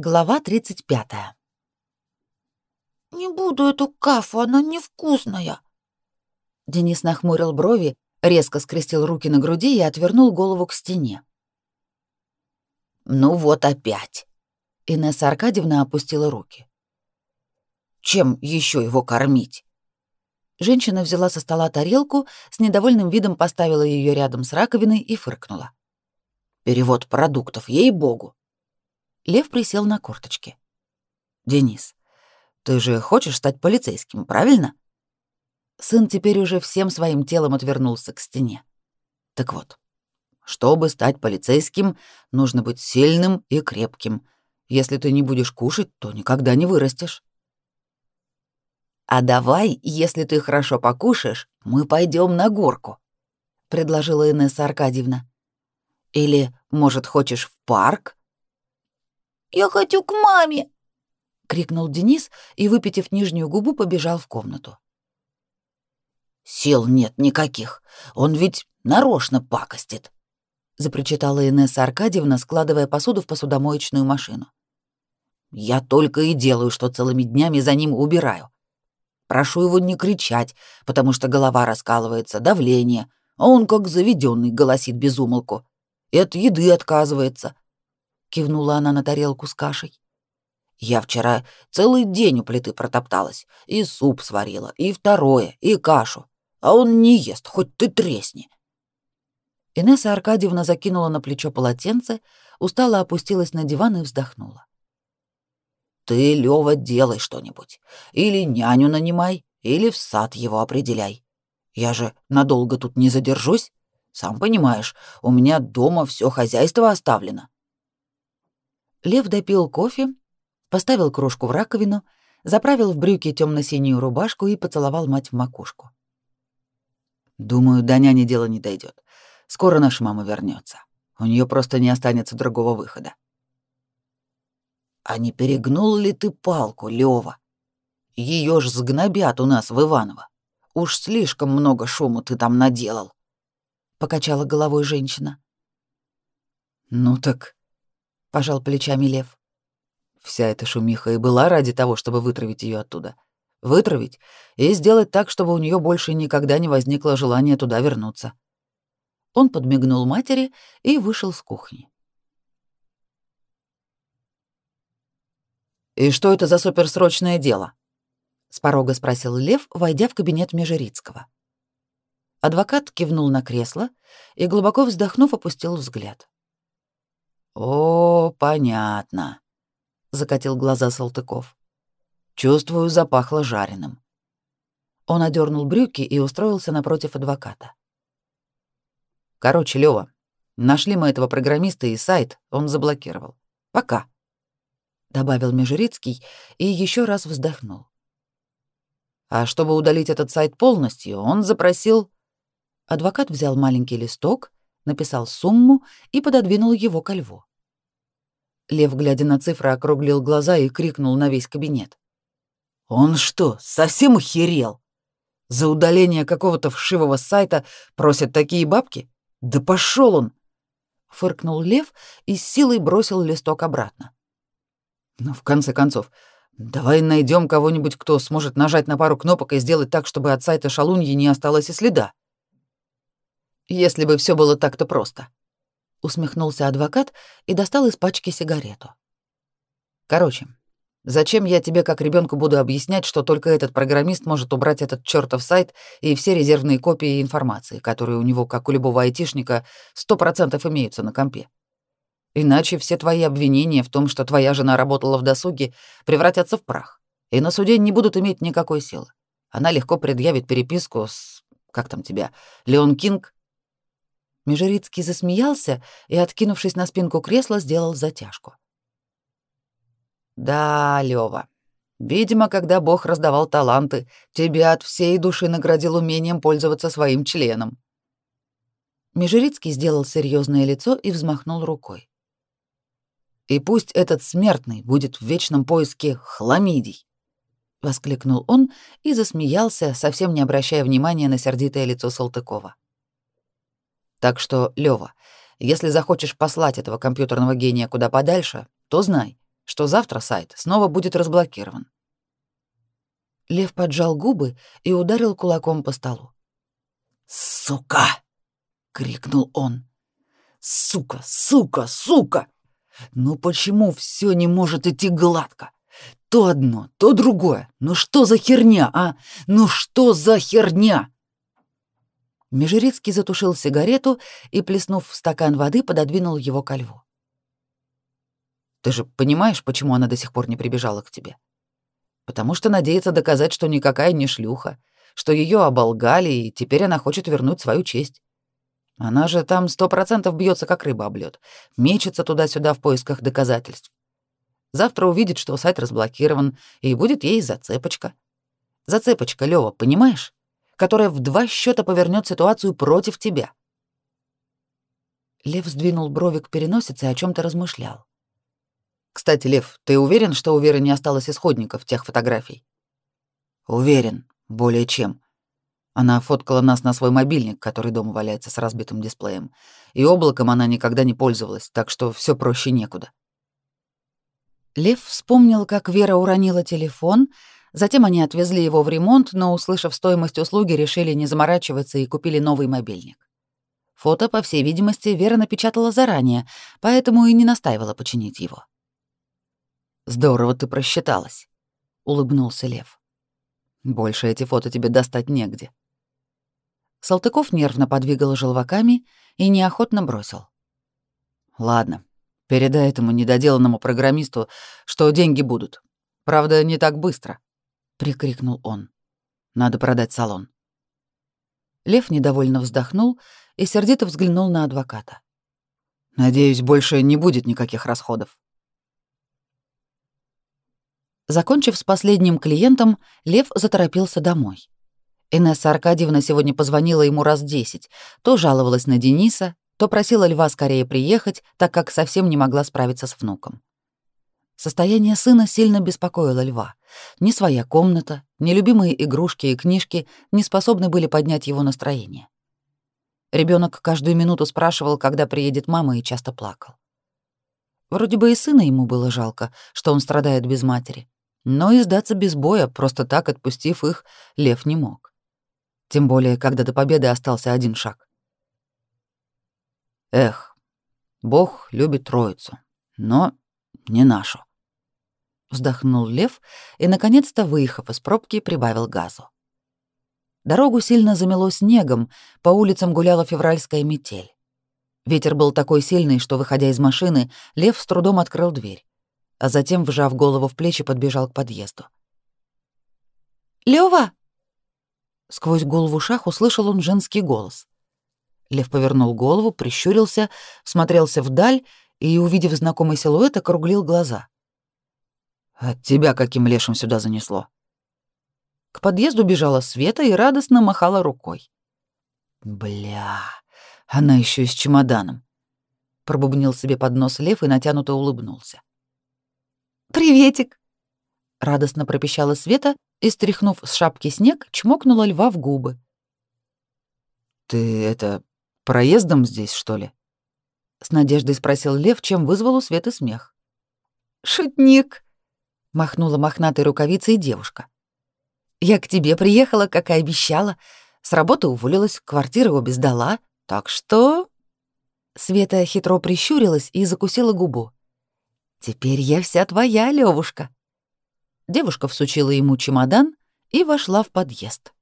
Глава 35. «Не буду эту кафу, она невкусная!» Денис нахмурил брови, резко скрестил руки на груди и отвернул голову к стене. «Ну вот опять!» Инесса Аркадьевна опустила руки. «Чем еще его кормить?» Женщина взяла со стола тарелку, с недовольным видом поставила ее рядом с раковиной и фыркнула. «Перевод продуктов, ей-богу!» Лев присел на корточки. «Денис, ты же хочешь стать полицейским, правильно?» Сын теперь уже всем своим телом отвернулся к стене. «Так вот, чтобы стать полицейским, нужно быть сильным и крепким. Если ты не будешь кушать, то никогда не вырастешь». «А давай, если ты хорошо покушаешь, мы пойдем на горку», — предложила Инесса Аркадьевна. «Или, может, хочешь в парк?» «Я хочу к маме!» — крикнул Денис и, выпитив нижнюю губу, побежал в комнату. «Сил нет никаких, он ведь нарочно пакостит», — запричитала Инесса Аркадьевна, складывая посуду в посудомоечную машину. «Я только и делаю, что целыми днями за ним убираю. Прошу его не кричать, потому что голова раскалывается, давление, а он как заведенный голосит без умолку. И от еды отказывается, кивнула она на тарелку с кашей. Я вчера целый день у плиты протопталась, и суп сварила, и второе, и кашу, а он не ест, хоть ты тресни. Инесса Аркадьевна закинула на плечо полотенце, устало опустилась на диван и вздохнула. Ты, Лёва, делай что-нибудь. Или няню нанимай, или в сад его определяй. Я же надолго тут не задержусь. Сам понимаешь, у меня дома все хозяйство оставлено. Лев допил кофе, поставил кружку в раковину, заправил в брюки темно-синюю рубашку и поцеловал мать в макушку. «Думаю, до няни дело не дойдет. Скоро наша мама вернется. У нее просто не останется другого выхода». «А не перегнул ли ты палку, Лева? Ее ж сгнобят у нас в Иваново. Уж слишком много шуму ты там наделал», — покачала головой женщина. «Ну так — пожал плечами Лев. Вся эта шумиха и была ради того, чтобы вытравить ее оттуда. Вытравить и сделать так, чтобы у нее больше никогда не возникло желания туда вернуться. Он подмигнул матери и вышел с кухни. «И что это за суперсрочное дело?» — с порога спросил Лев, войдя в кабинет Межерицкого. Адвокат кивнул на кресло и, глубоко вздохнув, опустил взгляд. «О, понятно», — закатил глаза Салтыков. «Чувствую, запахло жареным». Он одернул брюки и устроился напротив адвоката. «Короче, Лёва, нашли мы этого программиста и сайт он заблокировал. Пока», — добавил Межерицкий и еще раз вздохнул. А чтобы удалить этот сайт полностью, он запросил... Адвокат взял маленький листок, написал сумму и пододвинул его ко льву. Лев, глядя на цифры, округлил глаза и крикнул на весь кабинет. «Он что, совсем охерел? За удаление какого-то вшивого сайта просят такие бабки? Да пошел он!» Фыркнул Лев и с силой бросил листок обратно. «Ну, в конце концов, давай найдем кого-нибудь, кто сможет нажать на пару кнопок и сделать так, чтобы от сайта шалуньи не осталось и следа. Если бы все было так-то просто», усмехнулся адвокат и достал из пачки сигарету. Короче, зачем я тебе как ребенку буду объяснять, что только этот программист может убрать этот чертов сайт и все резервные копии информации, которые у него, как у любого айтишника, сто процентов имеются на компе? Иначе все твои обвинения в том, что твоя жена работала в досуге, превратятся в прах, и на суде не будут иметь никакой силы. Она легко предъявит переписку с... как там тебя? Леон Кинг Межерицкий засмеялся и, откинувшись на спинку кресла, сделал затяжку. «Да, Лёва, видимо, когда Бог раздавал таланты, тебя от всей души наградил умением пользоваться своим членом». Межерицкий сделал серьезное лицо и взмахнул рукой. «И пусть этот смертный будет в вечном поиске хламидий!» — воскликнул он и засмеялся, совсем не обращая внимания на сердитое лицо Салтыкова. Так что, Лёва, если захочешь послать этого компьютерного гения куда подальше, то знай, что завтра сайт снова будет разблокирован. Лев поджал губы и ударил кулаком по столу. «Сука!» — крикнул он. «Сука, сука, сука! Ну почему все не может идти гладко? То одно, то другое. Ну что за херня, а? Ну что за херня?» Межерицкий затушил сигарету и, плеснув в стакан воды, пододвинул его ко льву. «Ты же понимаешь, почему она до сих пор не прибежала к тебе? Потому что надеется доказать, что никакая не шлюха, что ее оболгали, и теперь она хочет вернуть свою честь. Она же там сто процентов бьется, как рыба об лед, мечется туда-сюда в поисках доказательств. Завтра увидит, что сайт разблокирован, и будет ей зацепочка. Зацепочка, Лёва, понимаешь? Которая в два счета повернет ситуацию против тебя. Лев сдвинул брови к переносице и о чем то размышлял. «Кстати, Лев, ты уверен, что у Веры не осталось исходников тех фотографий?» «Уверен», более чем. Она фоткала нас на свой мобильник, который дома валяется с разбитым дисплеем. И облаком она никогда не пользовалась, так что все проще некуда. Лев вспомнил, как Вера уронила телефон, затем они отвезли его в ремонт, но, услышав стоимость услуги, решили не заморачиваться и купили новый мобильник. Фото, по всей видимости, Вера напечатала заранее, поэтому и не настаивала починить его. «Здорово ты просчиталась», — улыбнулся Лев. Больше эти фото тебе достать негде. Салтыков нервно подвигал желваками и неохотно бросил. Ладно, передай этому недоделанному программисту, что деньги будут. Правда, не так быстро, прикрикнул он. Надо продать салон. Лев недовольно вздохнул и сердито взглянул на адвоката. Надеюсь, больше не будет никаких расходов. Закончив с последним клиентом, Лев заторопился домой. Инесса Аркадьевна сегодня позвонила ему раз десять, то жаловалась на Дениса, то просила Льва скорее приехать, так как совсем не могла справиться с внуком. Состояние сына сильно беспокоило Льва. Ни своя комната, ни любимые игрушки и книжки не способны были поднять его настроение. Ребенок каждую минуту спрашивал, когда приедет мама, и часто плакал. Вроде бы и сына ему было жалко, что он страдает без матери. Но и сдаться без боя, просто так отпустив их, Лев не мог. Тем более, когда до победы остался один шаг. Эх, Бог любит троицу, но не нашу. Вздохнул Лев и, наконец-то, выехав из пробки, прибавил газу. Дорогу сильно замело снегом, по улицам гуляла февральская метель. Ветер был такой сильный, что, выходя из машины, Лев с трудом открыл дверь а затем, вжав голову в плечи, подбежал к подъезду. «Лёва!» Сквозь гул в ушах услышал он женский голос. Лев повернул голову, прищурился, смотрелся вдаль и, увидев знакомый силуэт, округлил глаза. «От тебя каким лешим сюда занесло?» К подъезду бежала Света и радостно махала рукой. «Бля, она еще и с чемоданом», — пробубнил себе под нос Лев и натянуто улыбнулся. «Приветик!» — радостно пропищала Света и, стряхнув с шапки снег, чмокнула льва в губы. «Ты это, проездом здесь, что ли?» — с надеждой спросил лев, чем вызвал у Светы смех. «Шутник!» — махнула мохнатой рукавицей девушка. «Я к тебе приехала, как и обещала. С работы уволилась, квартиры обе сдала, так что...» Света хитро прищурилась и закусила губу. Теперь я вся твоя, Левушка. Девушка всучила ему чемодан и вошла в подъезд.